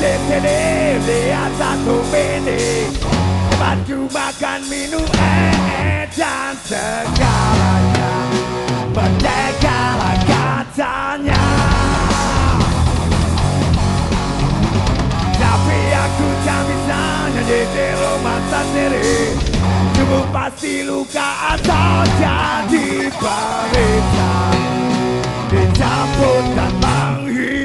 di sini di atas bumi makan minum eh, eh dan segalanya. Merdeka katanya. Tapi aku tak bisa jadi rumah sendiri. Cuma pasti luka atau jadi berita Dicampur dan menghilang.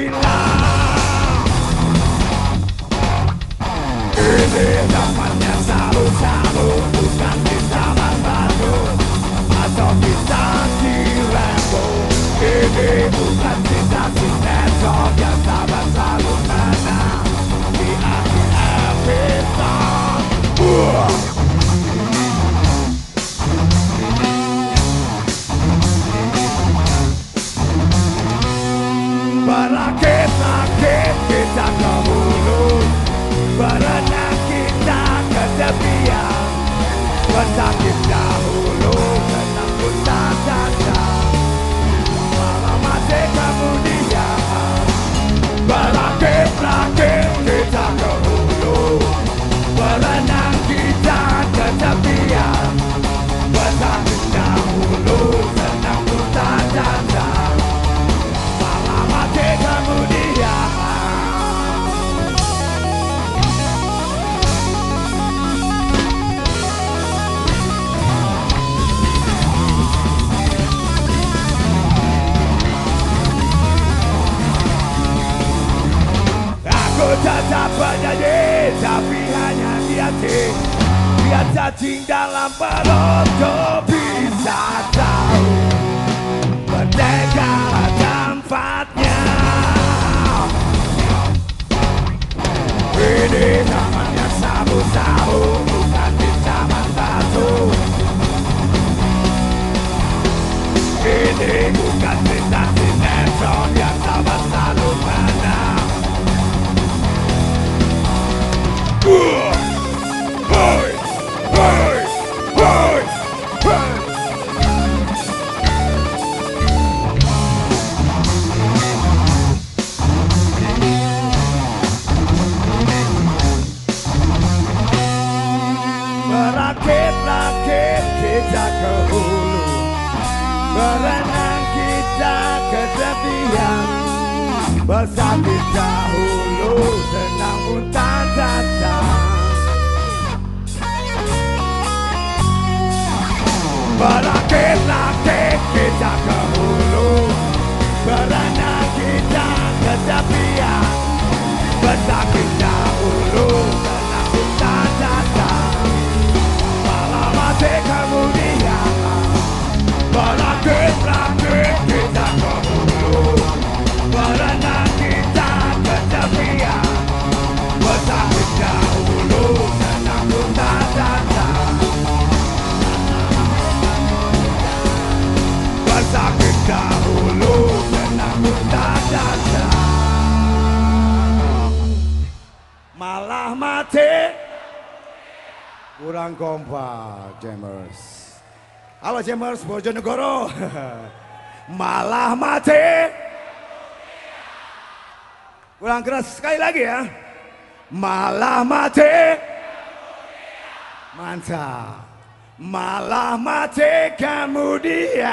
Aku tetap penyanyi Tapi hanya di hati. Lihat cacing dalam perutku Bisa tahu Merdeka tempatnya Ini namanya sabu-sabu Bukan di zaman batu Ini bukan cerita kita ke hulu Berenang kita ke tepian Bersakit dahulu Malah mati Kurang kompak, Jammers. Halo Jammers, Bojonegoro. Malah mati Kurang keras sekali lagi ya. Malah mati Mantap. Malah mati kemudian